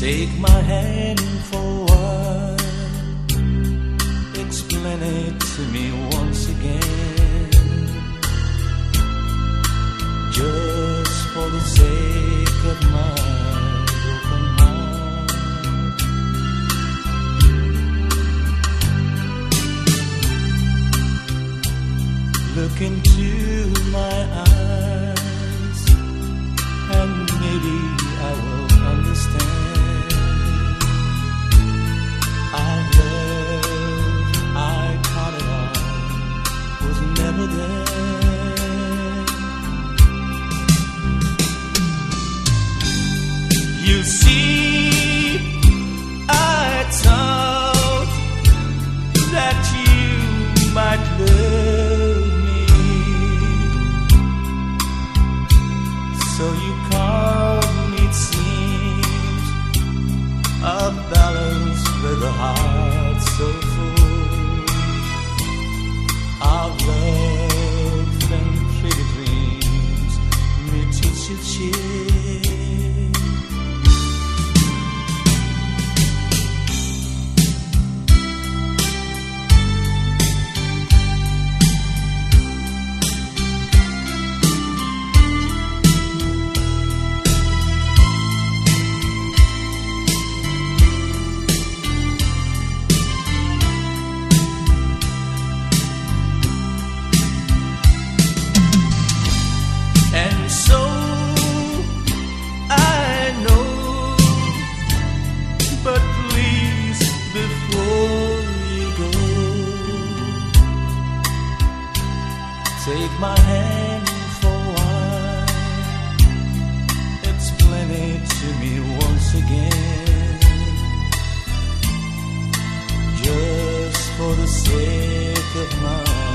Take my hand for forward, explain it to me once again. Just for the sake of my broken heart. Look into my eyes. together. Take my hand for wine. Explain it to me once again. Just for the sake of my.